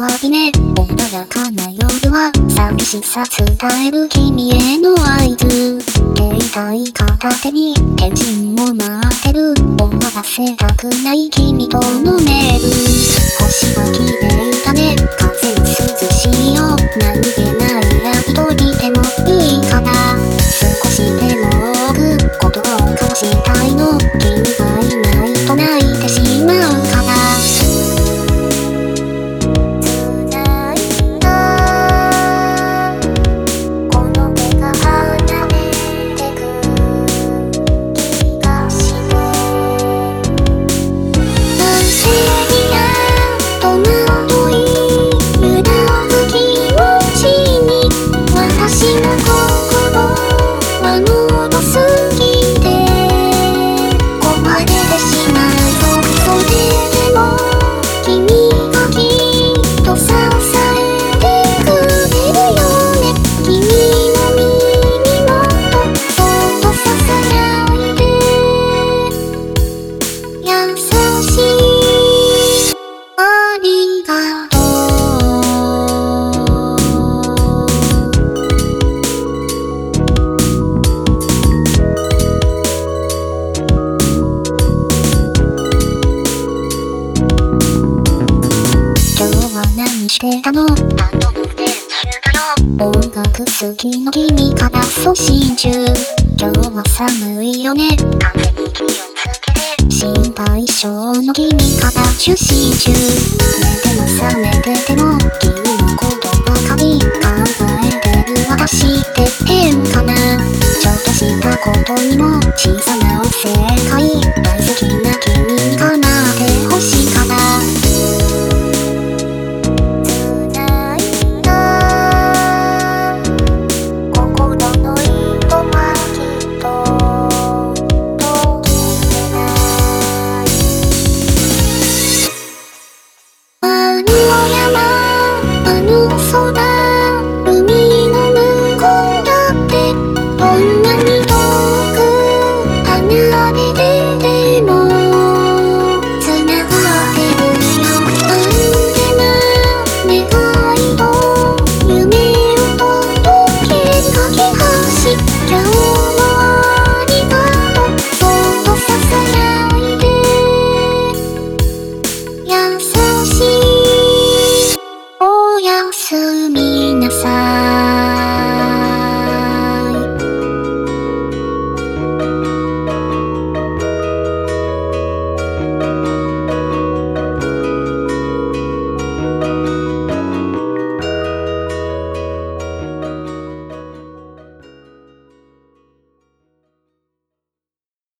わりね。穏やかな夜は寂しさ伝える君への合図携帯片手に返信も待ってる終わせたくない君とのメール星は綺麗だね。風涼しいよ何気ない何してたの。音楽好きの君から送信中。今日は寒いよね。風に気をつけて心配性の君から受信中。寝ても覚めてても君のことばかり考えてる私って変かな。ちょっとしたことにも小さな山